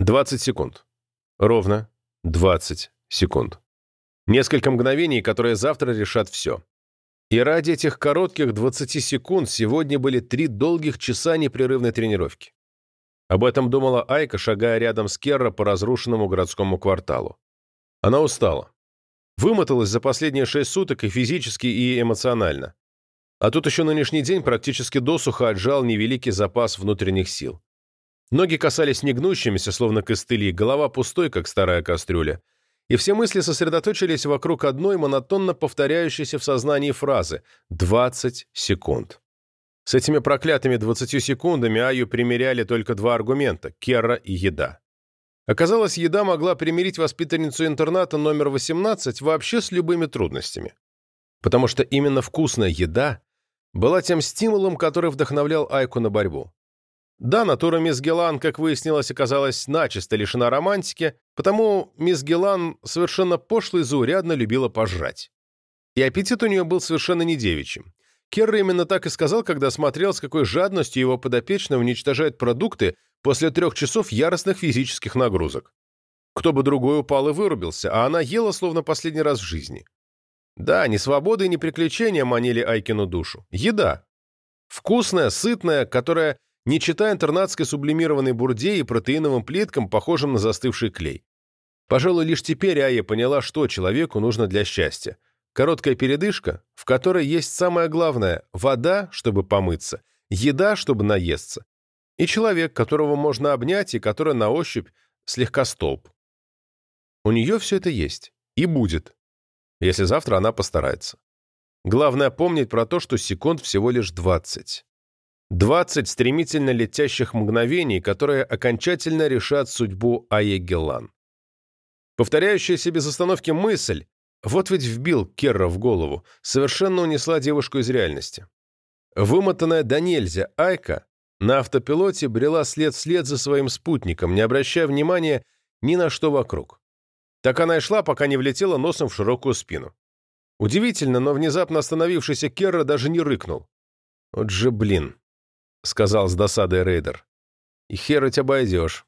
20 секунд. Ровно 20 секунд. Несколько мгновений, которые завтра решат все. И ради этих коротких 20 секунд сегодня были три долгих часа непрерывной тренировки. Об этом думала Айка, шагая рядом с Керро по разрушенному городскому кварталу. Она устала. Вымоталась за последние шесть суток и физически, и эмоционально. А тут еще нынешний день практически досуха отжал невеликий запас внутренних сил. Ноги касались негнущимися, словно костыли, голова пустой, как старая кастрюля. И все мысли сосредоточились вокруг одной монотонно повторяющейся в сознании фразы «20 секунд». С этими проклятыми 20 секундами Аю примеряли только два аргумента – Керра и еда. Оказалось, еда могла примирить воспитанницу интерната номер 18 вообще с любыми трудностями. Потому что именно вкусная еда была тем стимулом, который вдохновлял Айку на борьбу. Да, натура мисс Гелан, как выяснилось, оказалась начисто лишена романтики, потому мисс Гелан совершенно пошло и заурядно любила пожрать. И аппетит у нее был совершенно не девичьим. Керр именно так и сказал, когда смотрел, с какой жадностью его подопечный уничтожает продукты после трех часов яростных физических нагрузок. Кто бы другой упал и вырубился, а она ела словно последний раз в жизни. Да, ни свобода и ни приключения манили Айкину душу. Еда. Вкусная, сытная, которая не читая интернатской сублимированной бурде и протеиновым плиткам, похожим на застывший клей. Пожалуй, лишь теперь Ая поняла, что человеку нужно для счастья. Короткая передышка, в которой есть самое главное – вода, чтобы помыться, еда, чтобы наесться, и человек, которого можно обнять и который на ощупь слегка столб. У нее все это есть. И будет. Если завтра она постарается. Главное помнить про то, что секунд всего лишь 20. 20 стремительно летящих мгновений, которые окончательно решат судьбу Аегелан. Повторяющаяся без остановки мысль, вот ведь вбил Керра в голову, совершенно унесла девушку из реальности. Вымотанная до нельзя Айка на автопилоте брела след вслед за своим спутником, не обращая внимания ни на что вокруг. Так она и шла, пока не влетела носом в широкую спину. Удивительно, но внезапно остановившийся Керра даже не рыкнул. Вот же блин. — сказал с досадой рейдер. «И херать обойдешь».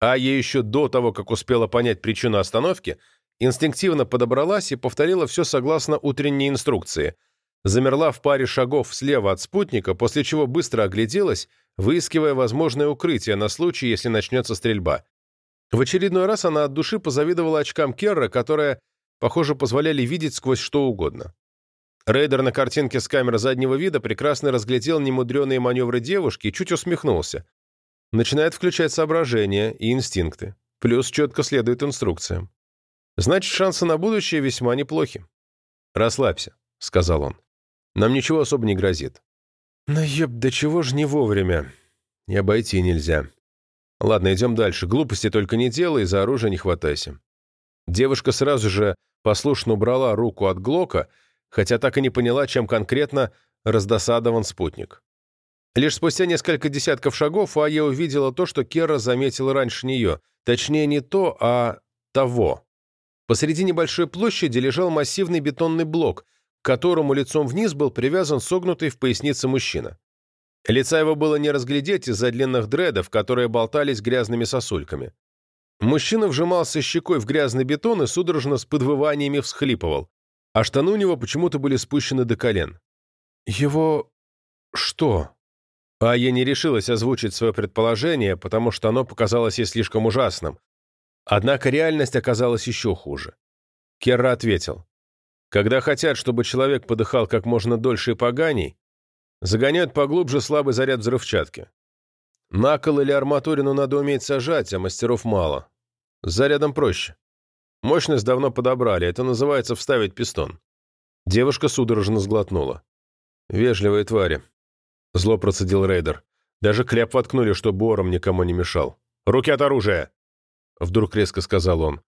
А я еще до того, как успела понять причину остановки, инстинктивно подобралась и повторила все согласно утренней инструкции. Замерла в паре шагов слева от спутника, после чего быстро огляделась, выискивая возможное укрытие на случай, если начнется стрельба. В очередной раз она от души позавидовала очкам Керра, которые, похоже, позволяли видеть сквозь что угодно. Рейдер на картинке с камеры заднего вида прекрасно разглядел немудреные маневры девушки и чуть усмехнулся. Начинает включать соображения и инстинкты. Плюс четко следует инструкциям. Значит, шансы на будущее весьма неплохи. «Расслабься», — сказал он. «Нам ничего особо не грозит». «Ну, еб, да чего ж не вовремя? И обойти нельзя. Ладно, идем дальше. Глупости только не делай, за оружие не хватайся». Девушка сразу же послушно убрала руку от Глока хотя так и не поняла, чем конкретно раздосадован спутник. Лишь спустя несколько десятков шагов Ая увидела то, что Кера заметила раньше нее. Точнее, не то, а того. Посреди небольшой площади лежал массивный бетонный блок, к которому лицом вниз был привязан согнутый в пояснице мужчина. Лица его было не разглядеть из-за длинных дредов, которые болтались грязными сосульками. Мужчина вжимался щекой в грязный бетон и судорожно с подвываниями всхлипывал а штаны у него почему-то были спущены до колен. «Его... что?» А я не решилась озвучить свое предположение, потому что оно показалось ей слишком ужасным. Однако реальность оказалась еще хуже. Керра ответил. «Когда хотят, чтобы человек подыхал как можно дольше и поганей, загоняют поглубже слабый заряд взрывчатки. Накол или арматурину надо уметь сажать, а мастеров мало. С зарядом проще. Мощность давно подобрали, это называется вставить пистон. Девушка судорожно сглотнула. «Вежливые твари», — зло процедил рейдер. Даже кляп воткнули, что бором никому не мешал. «Руки от оружия!» — вдруг резко сказал он.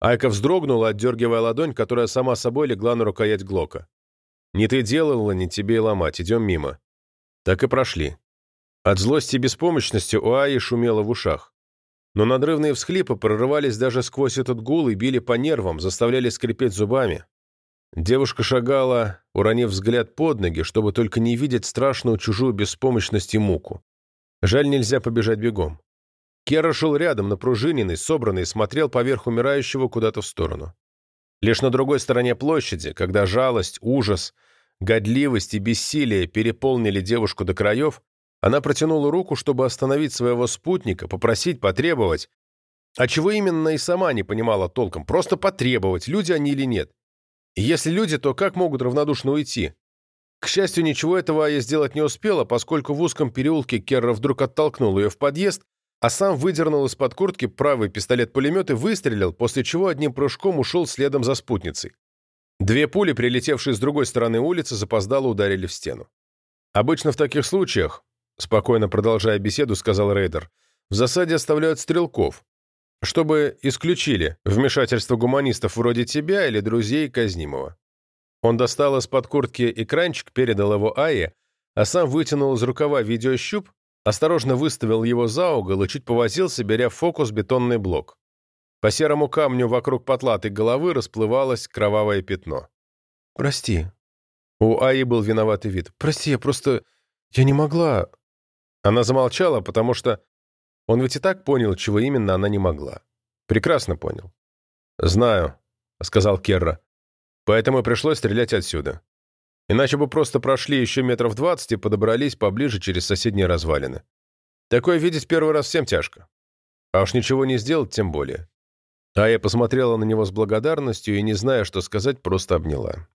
Айка вздрогнула, отдергивая ладонь, которая сама собой легла на рукоять Глока. «Не ты делала, не тебе и ломать, идем мимо». Так и прошли. От злости и беспомощности у Аи шумело в ушах. Но надрывные всхлипы прорывались даже сквозь этот гул и били по нервам, заставляли скрипеть зубами. Девушка шагала, уронив взгляд под ноги, чтобы только не видеть страшную чужую беспомощность и муку. Жаль, нельзя побежать бегом. Кера шел рядом, напружиненный, собранный, смотрел поверх умирающего куда-то в сторону. Лишь на другой стороне площади, когда жалость, ужас, годливость и бессилие переполнили девушку до краев, она протянула руку, чтобы остановить своего спутника, попросить, потребовать. А чего именно и сама не понимала толком, просто потребовать, люди они или нет. И если люди, то как могут равнодушно уйти? К счастью, ничего этого я сделать не успела, поскольку в узком переулке Керра вдруг оттолкнул ее в подъезд, а сам выдернул из-под куртки правый пистолет-пулемет и выстрелил, после чего одним прыжком ушел следом за спутницей. Две пули, прилетевшие с другой стороны улицы, запоздало ударили в стену. Обычно в таких случаях, спокойно продолжая беседу, сказал Рейдер, в засаде оставляют стрелков, чтобы исключили вмешательство гуманистов вроде тебя или друзей казнимого. Он достал из-под куртки экранчик, передал его Ае, а сам вытянул из рукава видеощуп, осторожно выставил его за угол и чуть повозился, беря в фокус бетонный блок. По серому камню вокруг потлатой головы расплывалось кровавое пятно. «Прости». У Аи был виноватый вид. «Прости, я просто... Я не могла...» Она замолчала, потому что он ведь и так понял, чего именно она не могла. Прекрасно понял. «Знаю», — сказал Керра. «Поэтому пришлось стрелять отсюда. Иначе бы просто прошли еще метров двадцать и подобрались поближе через соседние развалины. Такое видеть первый раз всем тяжко. А уж ничего не сделать тем более». А я посмотрела на него с благодарностью и, не зная, что сказать, просто обняла.